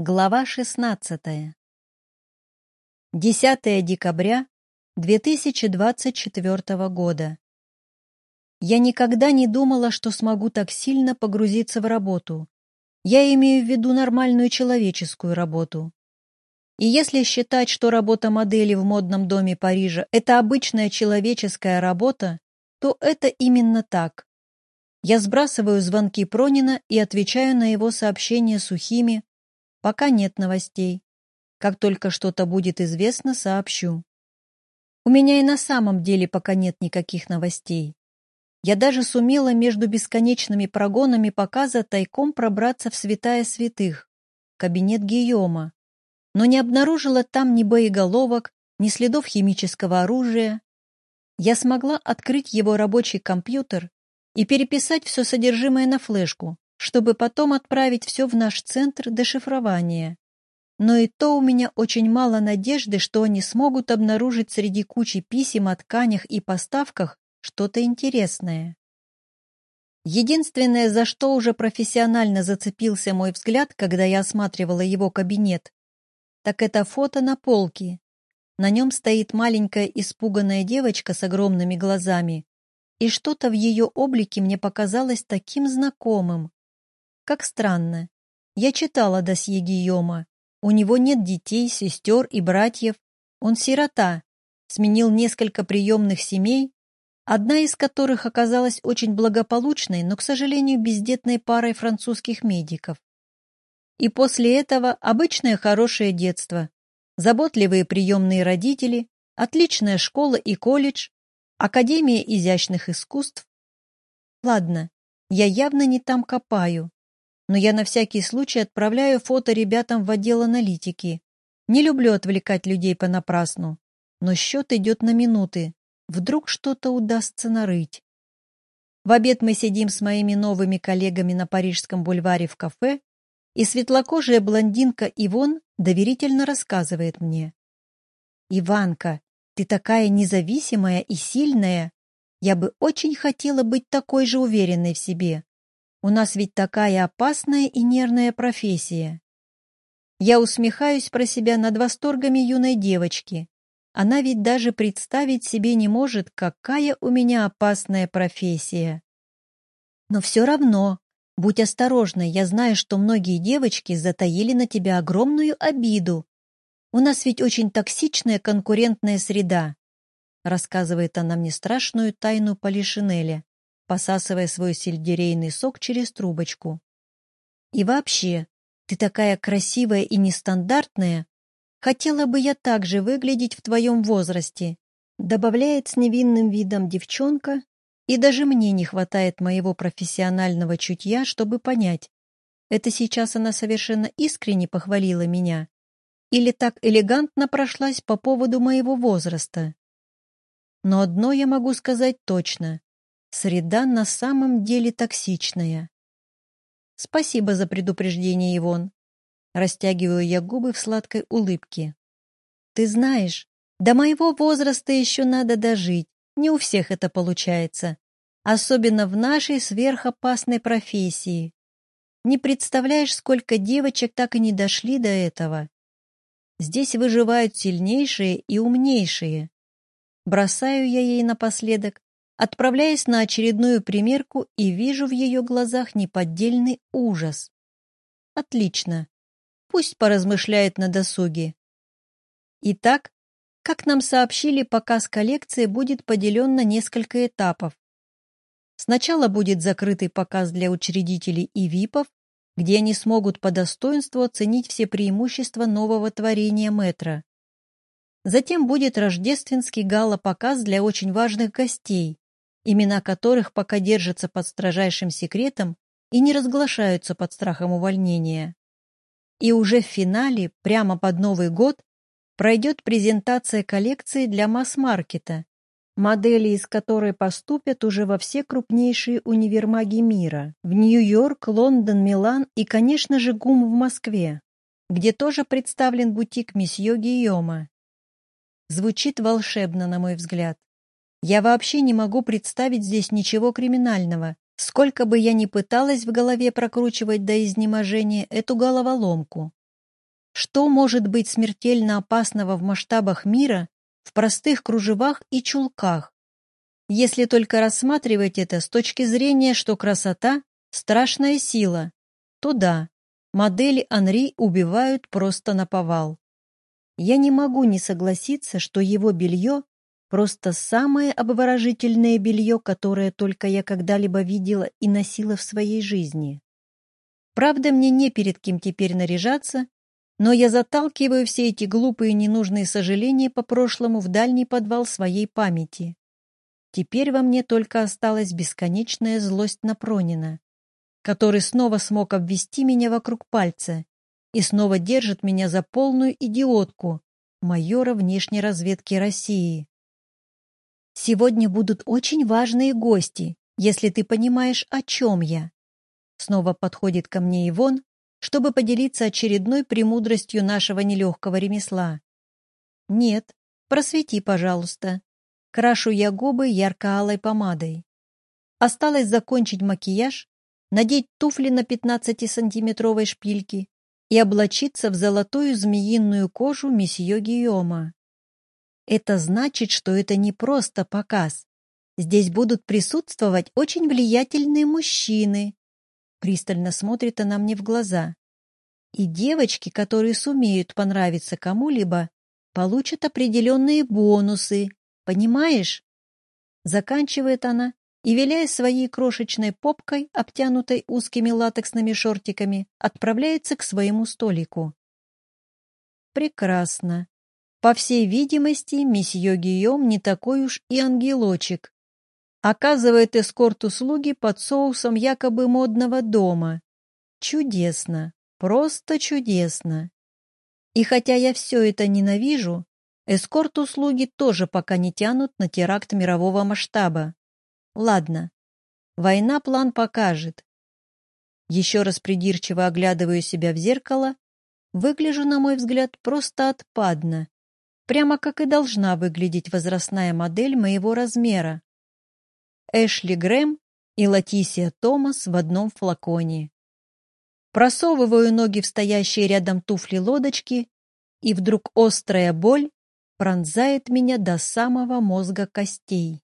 Глава 16. 10 декабря 2024 года. Я никогда не думала, что смогу так сильно погрузиться в работу. Я имею в виду нормальную человеческую работу. И если считать, что работа модели в модном доме Парижа – это обычная человеческая работа, то это именно так. Я сбрасываю звонки Пронина и отвечаю на его сообщения сухими, Пока нет новостей. Как только что-то будет известно, сообщу. У меня и на самом деле пока нет никаких новостей. Я даже сумела между бесконечными прогонами показа тайком пробраться в святая святых, кабинет Гийома, но не обнаружила там ни боеголовок, ни следов химического оружия. Я смогла открыть его рабочий компьютер и переписать все содержимое на флешку, чтобы потом отправить все в наш центр дешифрования. Но и то у меня очень мало надежды, что они смогут обнаружить среди кучи писем о тканях и поставках что-то интересное. Единственное, за что уже профессионально зацепился мой взгляд, когда я осматривала его кабинет, так это фото на полке. На нем стоит маленькая испуганная девочка с огромными глазами, и что-то в ее облике мне показалось таким знакомым. Как странно. Я читала досье Гийома. У него нет детей, сестер и братьев. Он сирота. Сменил несколько приемных семей, одна из которых оказалась очень благополучной, но, к сожалению, бездетной парой французских медиков. И после этого обычное хорошее детство, заботливые приемные родители, отличная школа и колледж, Академия изящных искусств. Ладно, я явно не там копаю но я на всякий случай отправляю фото ребятам в отдел аналитики. Не люблю отвлекать людей понапрасну, но счет идет на минуты. Вдруг что-то удастся нарыть. В обед мы сидим с моими новыми коллегами на Парижском бульваре в кафе, и светлокожая блондинка Ивон доверительно рассказывает мне. «Иванка, ты такая независимая и сильная. Я бы очень хотела быть такой же уверенной в себе. У нас ведь такая опасная и нервная профессия. Я усмехаюсь про себя над восторгами юной девочки. Она ведь даже представить себе не может, какая у меня опасная профессия. Но все равно, будь осторожна, я знаю, что многие девочки затаили на тебя огромную обиду. У нас ведь очень токсичная конкурентная среда, рассказывает она мне страшную тайну Полишинеля посасывая свой сельдерейный сок через трубочку. «И вообще, ты такая красивая и нестандартная. Хотела бы я так же выглядеть в твоем возрасте», добавляет с невинным видом девчонка, и даже мне не хватает моего профессионального чутья, чтобы понять, это сейчас она совершенно искренне похвалила меня или так элегантно прошлась по поводу моего возраста. Но одно я могу сказать точно. Среда на самом деле токсичная. Спасибо за предупреждение, Ивон. Растягиваю я губы в сладкой улыбке. Ты знаешь, до моего возраста еще надо дожить. Не у всех это получается. Особенно в нашей сверхопасной профессии. Не представляешь, сколько девочек так и не дошли до этого. Здесь выживают сильнейшие и умнейшие. Бросаю я ей напоследок Отправляясь на очередную примерку и вижу в ее глазах неподдельный ужас. Отлично. Пусть поразмышляет на досуге. Итак, как нам сообщили, показ коллекции будет поделен на несколько этапов. Сначала будет закрытый показ для учредителей и ВИПов, где они смогут по достоинству оценить все преимущества нового творения метра. Затем будет рождественский гала-показ для очень важных гостей, имена которых пока держатся под строжайшим секретом и не разглашаются под страхом увольнения. И уже в финале, прямо под Новый год, пройдет презентация коллекции для масс-маркета, модели из которой поступят уже во все крупнейшие универмаги мира, в Нью-Йорк, Лондон, Милан и, конечно же, ГУМ в Москве, где тоже представлен бутик месье Гийома. Звучит волшебно, на мой взгляд. Я вообще не могу представить здесь ничего криминального, сколько бы я ни пыталась в голове прокручивать до изнеможения эту головоломку. Что может быть смертельно опасного в масштабах мира в простых кружевах и чулках? Если только рассматривать это с точки зрения, что красота — страшная сила, то да, модели Анри убивают просто на повал. Я не могу не согласиться, что его белье просто самое обворожительное белье, которое только я когда-либо видела и носила в своей жизни. Правда, мне не перед кем теперь наряжаться, но я заталкиваю все эти глупые ненужные сожаления по прошлому в дальний подвал своей памяти. Теперь во мне только осталась бесконечная злость на Пронина, который снова смог обвести меня вокруг пальца и снова держит меня за полную идиотку, майора внешней разведки России. Сегодня будут очень важные гости, если ты понимаешь, о чем я. Снова подходит ко мне Ивон, чтобы поделиться очередной премудростью нашего нелегкого ремесла. Нет, просвети, пожалуйста. Крашу я губы ярко-алой помадой. Осталось закончить макияж, надеть туфли на 15-сантиметровой шпильке и облачиться в золотую змеиную кожу месье Гийома. Это значит, что это не просто показ. Здесь будут присутствовать очень влиятельные мужчины. Пристально смотрит она мне в глаза. И девочки, которые сумеют понравиться кому-либо, получат определенные бонусы. Понимаешь? Заканчивает она и, виляя своей крошечной попкой, обтянутой узкими латексными шортиками, отправляется к своему столику. Прекрасно. По всей видимости, месье Гийом не такой уж и ангелочек. Оказывает эскорт-услуги под соусом якобы модного дома. Чудесно, просто чудесно. И хотя я все это ненавижу, эскорт-услуги тоже пока не тянут на теракт мирового масштаба. Ладно, война план покажет. Еще раз придирчиво оглядываю себя в зеркало, выгляжу, на мой взгляд, просто отпадно, прямо как и должна выглядеть возрастная модель моего размера. Эшли Грэм и Латисия Томас в одном флаконе. Просовываю ноги в стоящие рядом туфли-лодочки, и вдруг острая боль пронзает меня до самого мозга костей.